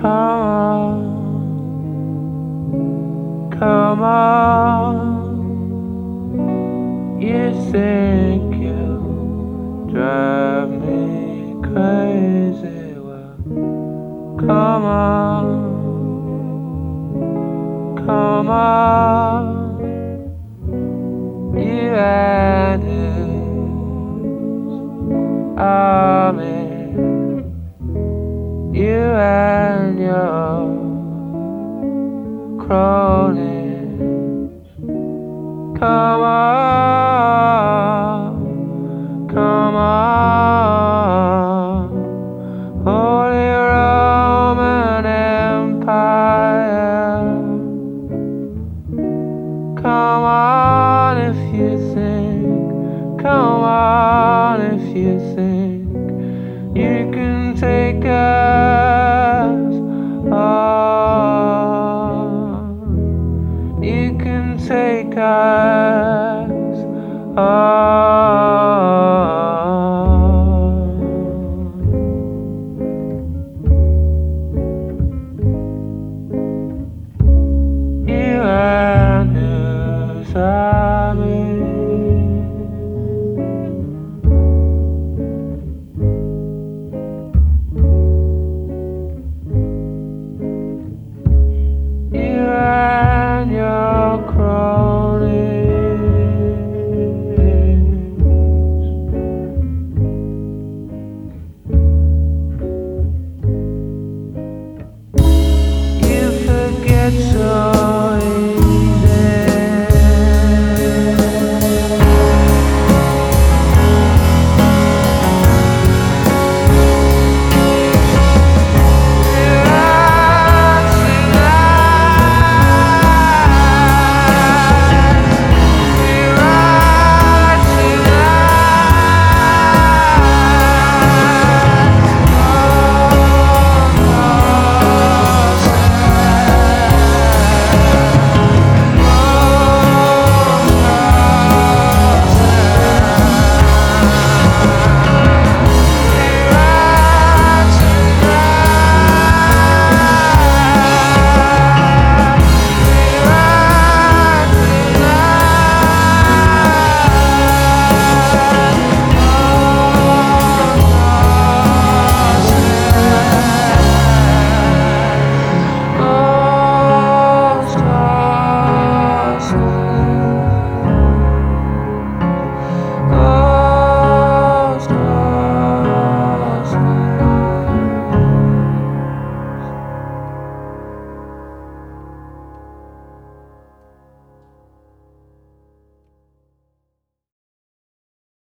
Come on, come on. You think you drive me crazy? Well, come on, come on. You and his army. You and Come on, come on. Holy Roman Empire. Come on if you think, come on if you think you can take us You can take us on. You and us, I who